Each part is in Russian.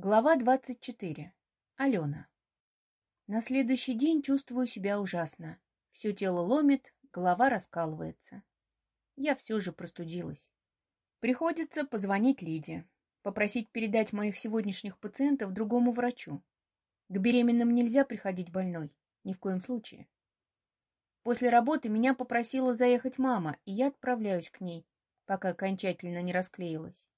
Глава двадцать четыре. Алена. На следующий день чувствую себя ужасно. Все тело ломит, голова раскалывается. Я все же простудилась. Приходится позвонить Лиде, попросить передать моих сегодняшних пациентов другому врачу. К беременным нельзя приходить больной, ни в коем случае. После работы меня попросила заехать мама, и я отправляюсь к ней, пока окончательно не расклеилась.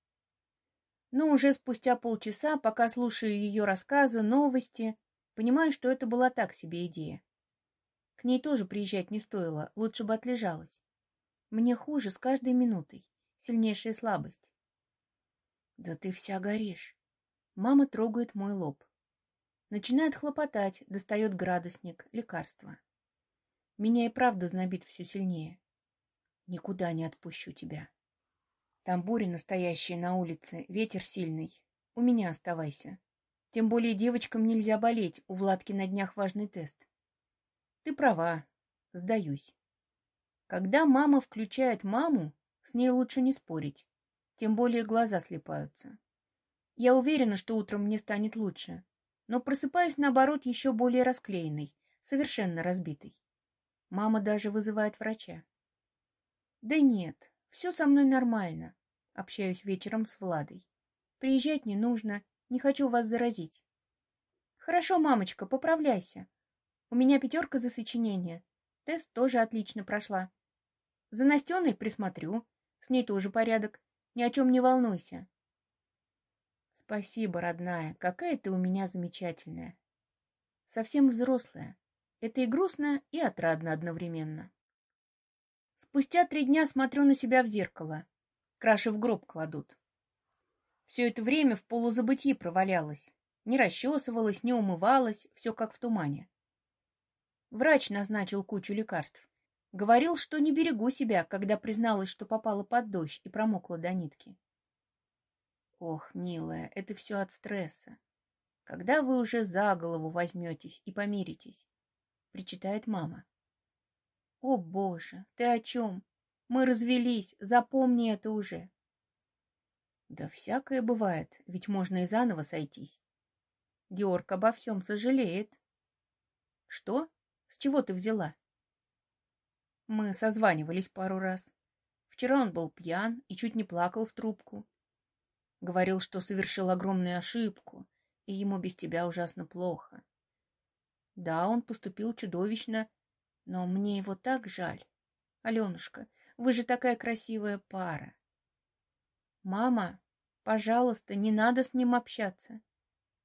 Но уже спустя полчаса, пока слушаю ее рассказы, новости, понимаю, что это была так себе идея. К ней тоже приезжать не стоило, лучше бы отлежалась. Мне хуже с каждой минутой, сильнейшая слабость. Да ты вся горишь. Мама трогает мой лоб. Начинает хлопотать, достает градусник, лекарство. Меня и правда знобит все сильнее. Никуда не отпущу тебя. Там буря настоящая на улице, ветер сильный. У меня оставайся. Тем более девочкам нельзя болеть, у Владки на днях важный тест. Ты права, сдаюсь. Когда мама включает маму, с ней лучше не спорить, тем более глаза слепаются. Я уверена, что утром мне станет лучше, но просыпаюсь, наоборот, еще более расклеенной, совершенно разбитой. Мама даже вызывает врача. Да нет, все со мной нормально. Общаюсь вечером с Владой. Приезжать не нужно, не хочу вас заразить. Хорошо, мамочка, поправляйся. У меня пятерка за сочинение. Тест тоже отлично прошла. За Настеной присмотрю. С ней тоже порядок. Ни о чем не волнуйся. Спасибо, родная. Какая ты у меня замечательная. Совсем взрослая. Это и грустно, и отрадно одновременно. Спустя три дня смотрю на себя в зеркало. Краши в гроб кладут. Все это время в полузабытии провалялась. Не расчесывалась, не умывалась, все как в тумане. Врач назначил кучу лекарств. Говорил, что не берегу себя, когда призналась, что попала под дождь и промокла до нитки. Ох, милая, это все от стресса. Когда вы уже за голову возьметесь и помиритесь? Причитает мама. О, Боже, ты о чем? Мы развелись, запомни это уже. Да всякое бывает, ведь можно и заново сойтись. Георг обо всем сожалеет. Что? С чего ты взяла? Мы созванивались пару раз. Вчера он был пьян и чуть не плакал в трубку. Говорил, что совершил огромную ошибку, и ему без тебя ужасно плохо. Да, он поступил чудовищно, но мне его так жаль. Аленушка, вы же такая красивая пара. Мама, пожалуйста, не надо с ним общаться.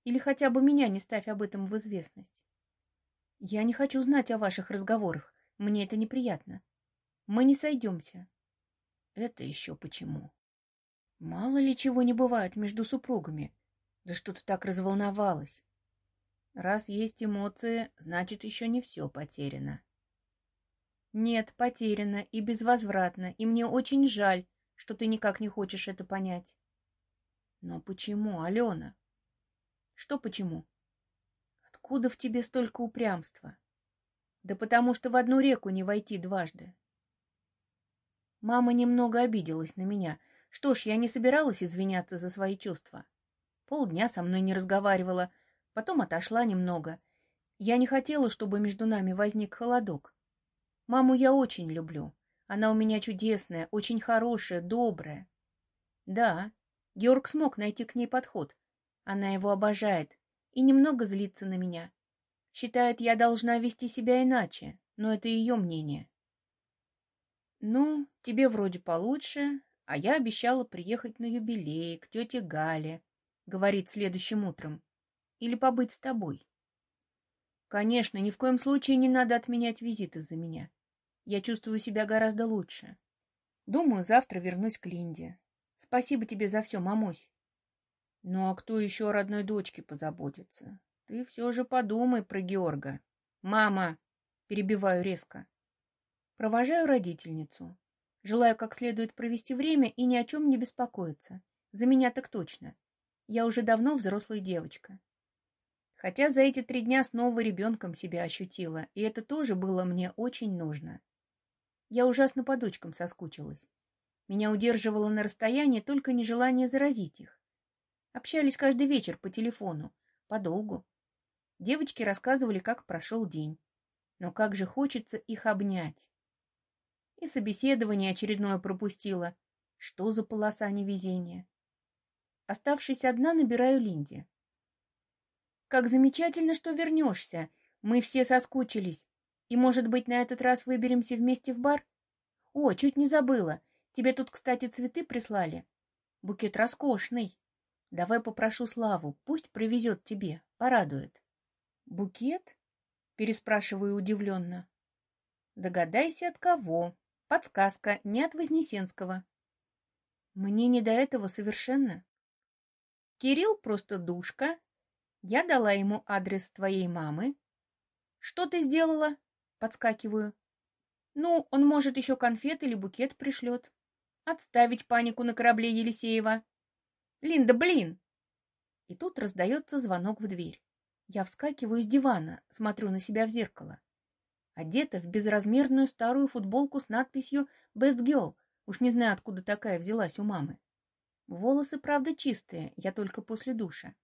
Или хотя бы меня не ставь об этом в известность. Я не хочу знать о ваших разговорах. Мне это неприятно. Мы не сойдемся. Это еще почему? Мало ли чего не бывает между супругами. Да что ты так разволновалась? Раз есть эмоции, значит, еще не все потеряно. Нет, потеряно и безвозвратно, и мне очень жаль, что ты никак не хочешь это понять. Но почему, Алена? Что почему? Откуда в тебе столько упрямства? Да потому что в одну реку не войти дважды. Мама немного обиделась на меня. Что ж, я не собиралась извиняться за свои чувства. Полдня со мной не разговаривала, потом отошла немного. Я не хотела, чтобы между нами возник холодок. Маму я очень люблю. Она у меня чудесная, очень хорошая, добрая. Да, Георг смог найти к ней подход. Она его обожает и немного злится на меня. Считает, я должна вести себя иначе, но это ее мнение. Ну, тебе вроде получше, а я обещала приехать на юбилей к тете Гале, говорит следующим утром, или побыть с тобой. Конечно, ни в коем случае не надо отменять визит из-за меня. Я чувствую себя гораздо лучше. Думаю, завтра вернусь к Линде. Спасибо тебе за все, мамусь. Ну а кто еще о родной дочке позаботится? Ты все же подумай про Георга. Мама! Перебиваю резко. Провожаю родительницу. Желаю как следует провести время и ни о чем не беспокоиться. За меня так точно. Я уже давно взрослая девочка. Хотя за эти три дня снова ребенком себя ощутила, и это тоже было мне очень нужно. Я ужасно по дочкам соскучилась. Меня удерживало на расстоянии только нежелание заразить их. Общались каждый вечер по телефону, подолгу. Девочки рассказывали, как прошел день. Но как же хочется их обнять. И собеседование очередное пропустила. Что за полоса невезения? Оставшись одна, набираю Линде. «Как замечательно, что вернешься. Мы все соскучились. И, может быть, на этот раз выберемся вместе в бар? О, чуть не забыла. Тебе тут, кстати, цветы прислали. Букет роскошный. Давай попрошу Славу, пусть привезет тебе, порадует. Букет? Переспрашиваю удивленно. Догадайся, от кого. Подсказка, не от Вознесенского. Мне не до этого совершенно. Кирилл просто душка. Я дала ему адрес твоей мамы. Что ты сделала? Подскакиваю. Ну, он, может, еще конфет или букет пришлет. Отставить панику на корабле Елисеева. Линда, блин! И тут раздается звонок в дверь. Я вскакиваю с дивана, смотрю на себя в зеркало. Одета в безразмерную старую футболку с надписью «Best Girl». Уж не знаю, откуда такая взялась у мамы. Волосы, правда, чистые, я только после душа.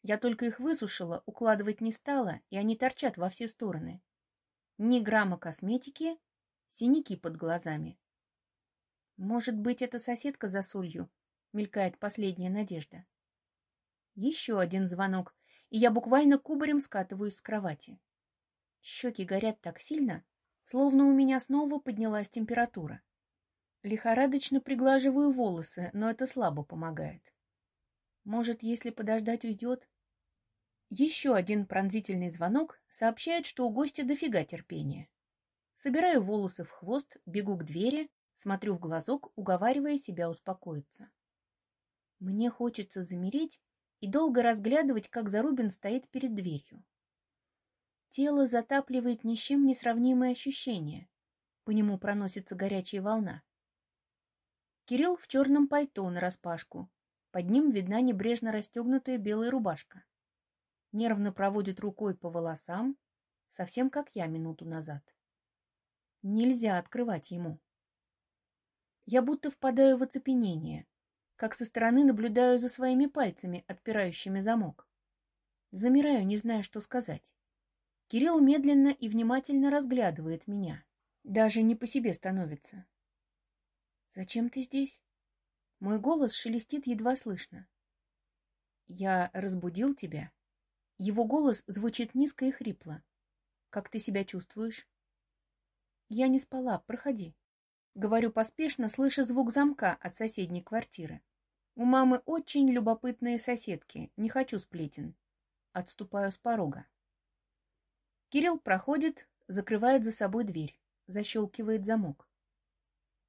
Я только их высушила, укладывать не стала, и они торчат во все стороны. Ни грамма косметики, синяки под глазами. Может быть, это соседка за солью, мелькает последняя надежда. Еще один звонок, и я буквально кубарем скатываюсь с кровати. Щеки горят так сильно, словно у меня снова поднялась температура. Лихорадочно приглаживаю волосы, но это слабо помогает. Может, если подождать уйдет, еще один пронзительный звонок сообщает, что у гостя дофига терпения. Собираю волосы в хвост, бегу к двери, смотрю в глазок, уговаривая себя успокоиться. Мне хочется замереть и долго разглядывать, как Зарубин стоит перед дверью. Тело затапливает ни с чем не сравнимое ощущение. По нему проносится горячая волна. Кирилл в черном пальто нараспашку. Под ним видна небрежно расстегнутая белая рубашка нервно проводит рукой по волосам, совсем как я минуту назад. Нельзя открывать ему. Я будто впадаю в оцепенение, как со стороны наблюдаю за своими пальцами, отпирающими замок. Замираю, не зная, что сказать. Кирилл медленно и внимательно разглядывает меня. Даже не по себе становится. «Зачем ты здесь?» Мой голос шелестит едва слышно. «Я разбудил тебя?» Его голос звучит низко и хрипло. «Как ты себя чувствуешь?» «Я не спала. Проходи». Говорю поспешно, слыша звук замка от соседней квартиры. У мамы очень любопытные соседки. Не хочу сплетен. Отступаю с порога. Кирилл проходит, закрывает за собой дверь, защелкивает замок.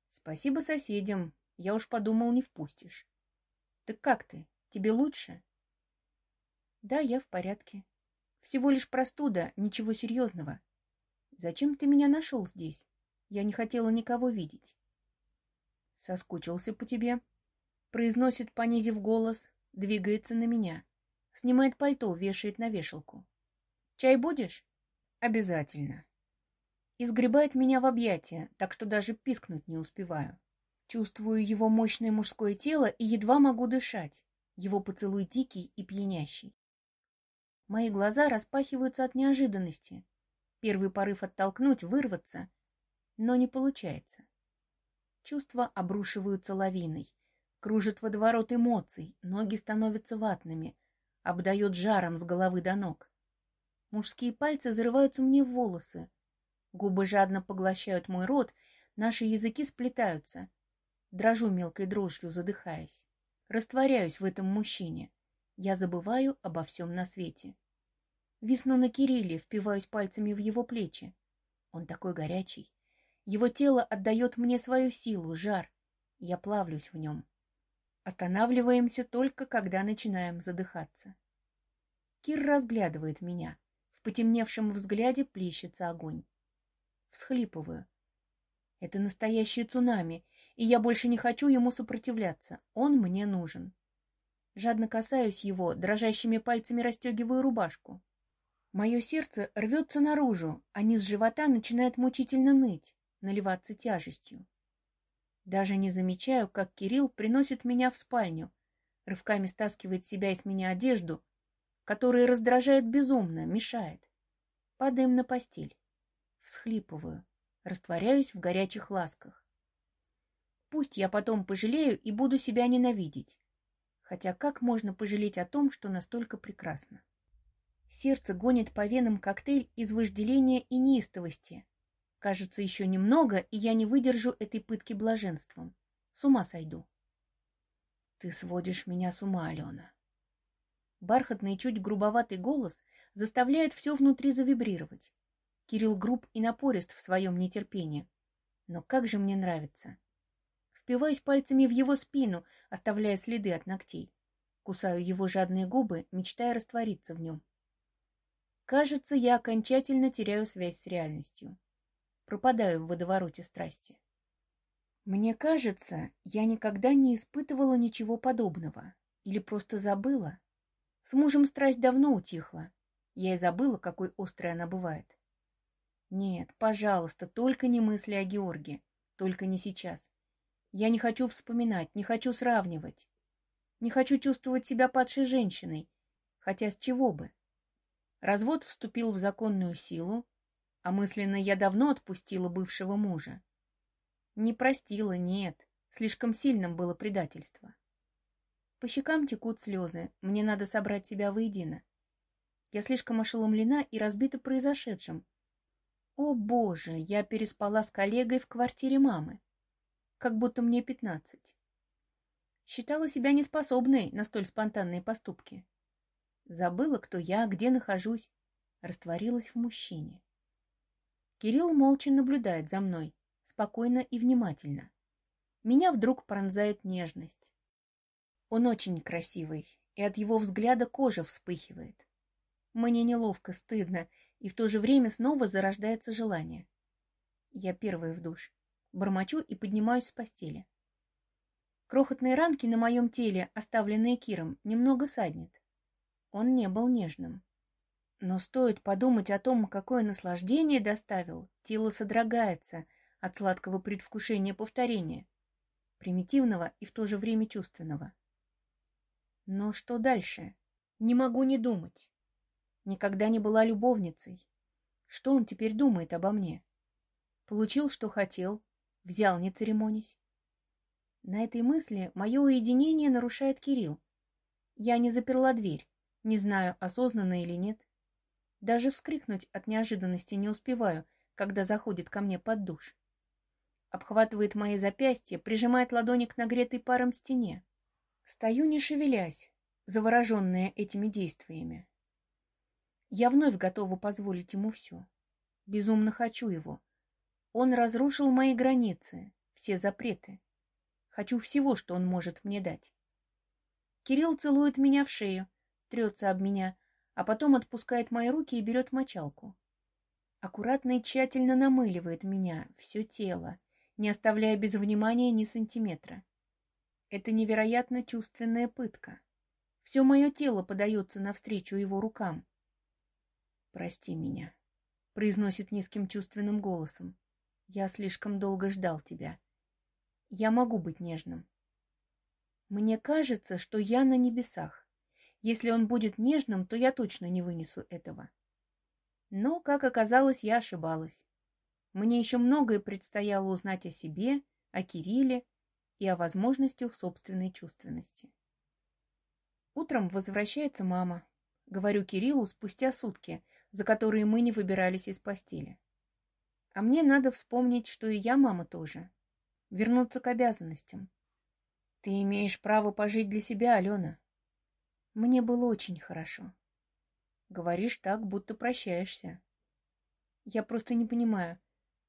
Спасибо соседям. Я уж подумал, не впустишь. Так как ты? Тебе лучше? Да, я в порядке. Всего лишь простуда, ничего серьезного. Зачем ты меня нашел здесь? Я не хотела никого видеть. Соскучился по тебе. Произносит, понизив голос, двигается на меня. Снимает пальто, вешает на вешалку. Чай будешь? Обязательно. И сгребает меня в объятия, так что даже пискнуть не успеваю. Чувствую его мощное мужское тело и едва могу дышать. Его поцелуй дикий и пьянящий. Мои глаза распахиваются от неожиданности. Первый порыв оттолкнуть, вырваться, но не получается. Чувства обрушиваются лавиной, кружит водоворот эмоций, ноги становятся ватными, обдает жаром с головы до ног. Мужские пальцы зарываются мне в волосы, губы жадно поглощают мой рот, наши языки сплетаются. Дрожу мелкой дрожью, задыхаясь. Растворяюсь в этом мужчине. Я забываю обо всем на свете. Висну на Кирилле, впиваюсь пальцами в его плечи. Он такой горячий. Его тело отдает мне свою силу, жар. Я плавлюсь в нем. Останавливаемся только, когда начинаем задыхаться. Кир разглядывает меня. В потемневшем взгляде плещется огонь. Всхлипываю. Это настоящее цунами, и я больше не хочу ему сопротивляться. Он мне нужен. Жадно касаюсь его, дрожащими пальцами расстегиваю рубашку. Мое сердце рвется наружу, а низ живота начинает мучительно ныть, наливаться тяжестью. Даже не замечаю, как Кирилл приносит меня в спальню, рывками стаскивает себя и с меня одежду, которая раздражает безумно, мешает. Падаем на постель. Всхлипываю, растворяюсь в горячих ласках. Пусть я потом пожалею и буду себя ненавидеть. Хотя как можно пожалеть о том, что настолько прекрасно? Сердце гонит по венам коктейль из вожделения и неистовости. Кажется, еще немного, и я не выдержу этой пытки блаженством. С ума сойду. Ты сводишь меня с ума, Алена. Бархатный, чуть грубоватый голос заставляет все внутри завибрировать. Кирилл груб и напорист в своем нетерпении. Но как же мне нравится. Впиваюсь пальцами в его спину, оставляя следы от ногтей. Кусаю его жадные губы, мечтая раствориться в нем. Кажется, я окончательно теряю связь с реальностью. Пропадаю в водовороте страсти. Мне кажется, я никогда не испытывала ничего подобного. Или просто забыла. С мужем страсть давно утихла. Я и забыла, какой острой она бывает. Нет, пожалуйста, только не мысли о Георге. Только не сейчас. Я не хочу вспоминать, не хочу сравнивать. Не хочу чувствовать себя падшей женщиной. Хотя с чего бы? Развод вступил в законную силу, а мысленно я давно отпустила бывшего мужа. Не простила, нет. Слишком сильным было предательство. По щекам текут слезы. Мне надо собрать себя воедино. Я слишком ошеломлена и разбита произошедшим. О, Боже, я переспала с коллегой в квартире мамы как будто мне пятнадцать. Считала себя неспособной на столь спонтанные поступки. Забыла, кто я, где нахожусь, растворилась в мужчине. Кирилл молча наблюдает за мной, спокойно и внимательно. Меня вдруг пронзает нежность. Он очень красивый, и от его взгляда кожа вспыхивает. Мне неловко, стыдно, и в то же время снова зарождается желание. Я первая в душ. Бормочу и поднимаюсь с постели. Крохотные ранки на моем теле, оставленные Киром, немного саднет. Он не был нежным. Но стоит подумать о том, какое наслаждение доставил, тело содрогается от сладкого предвкушения повторения, примитивного и в то же время чувственного. Но что дальше? Не могу не думать. Никогда не была любовницей. Что он теперь думает обо мне? Получил, что хотел, Взял, не церемонясь. На этой мысли мое уединение нарушает Кирилл. Я не заперла дверь, не знаю, осознанно или нет. Даже вскрикнуть от неожиданности не успеваю, когда заходит ко мне под душ. Обхватывает мои запястья, прижимает ладони к нагретой паром стене. Стою, не шевелясь, завороженная этими действиями. Я вновь готова позволить ему все. Безумно хочу его, он разрушил мои границы, все запреты. Хочу всего, что он может мне дать. Кирилл целует меня в шею, трется об меня, а потом отпускает мои руки и берет мочалку. Аккуратно и тщательно намыливает меня, все тело, не оставляя без внимания ни сантиметра. Это невероятно чувственная пытка. Все мое тело подается навстречу его рукам. «Прости меня», — произносит низким чувственным голосом. Я слишком долго ждал тебя. Я могу быть нежным. Мне кажется, что я на небесах. Если он будет нежным, то я точно не вынесу этого. Но, как оказалось, я ошибалась. Мне еще многое предстояло узнать о себе, о Кирилле и о возможностях собственной чувственности. Утром возвращается мама. Говорю Кириллу спустя сутки, за которые мы не выбирались из постели. А мне надо вспомнить, что и я мама тоже. Вернуться к обязанностям. Ты имеешь право пожить для себя, Алена. Мне было очень хорошо. Говоришь так, будто прощаешься. Я просто не понимаю,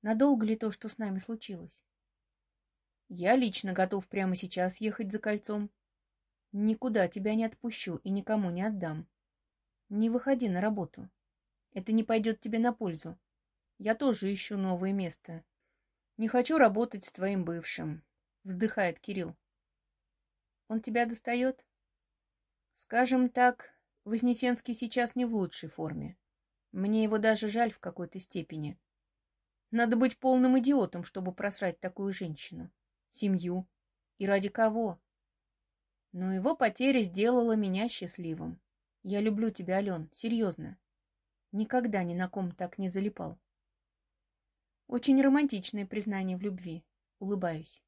надолго ли то, что с нами случилось. Я лично готов прямо сейчас ехать за кольцом. Никуда тебя не отпущу и никому не отдам. Не выходи на работу. Это не пойдет тебе на пользу. Я тоже ищу новое место. Не хочу работать с твоим бывшим, вздыхает Кирилл. Он тебя достает? Скажем так, Вознесенский сейчас не в лучшей форме. Мне его даже жаль в какой-то степени. Надо быть полным идиотом, чтобы просрать такую женщину, семью. И ради кого? Но его потеря сделала меня счастливым. Я люблю тебя, Ален, серьезно. Никогда ни на ком так не залипал. Очень романтичное признание в любви. Улыбаюсь.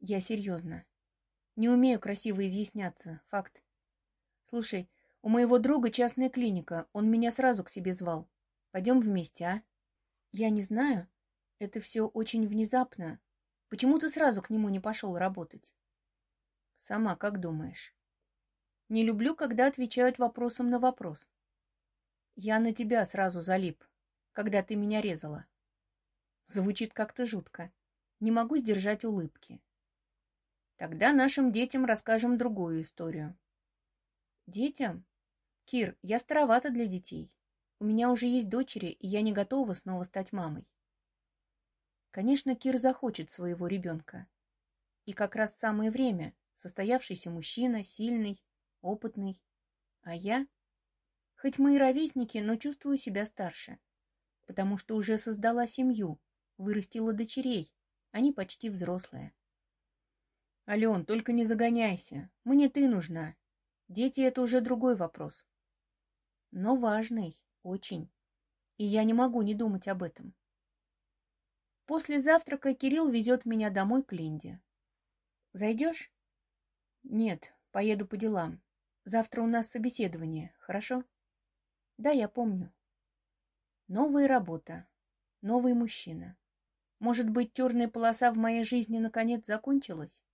Я серьезно. Не умею красиво изъясняться. Факт. Слушай, у моего друга частная клиника. Он меня сразу к себе звал. Пойдем вместе, а? Я не знаю. Это все очень внезапно. Почему ты сразу к нему не пошел работать? Сама как думаешь? Не люблю, когда отвечают вопросом на вопрос. Я на тебя сразу залип, когда ты меня резала. Звучит как-то жутко. Не могу сдержать улыбки. Тогда нашим детям расскажем другую историю. Детям? Кир, я старовата для детей. У меня уже есть дочери, и я не готова снова стать мамой. Конечно, Кир захочет своего ребенка. И как раз самое время. Состоявшийся мужчина, сильный, опытный. А я? Хоть мы и ровесники, но чувствую себя старше. Потому что уже создала семью, вырастила дочерей. Они почти взрослые. Ален, только не загоняйся. Мне ты нужна. Дети — это уже другой вопрос. Но важный, очень. И я не могу не думать об этом. После завтрака Кирилл везет меня домой к Линде. Зайдешь? Нет, поеду по делам. Завтра у нас собеседование, хорошо? Да, я помню. Новая работа. Новый мужчина. Может быть, черная полоса в моей жизни наконец закончилась?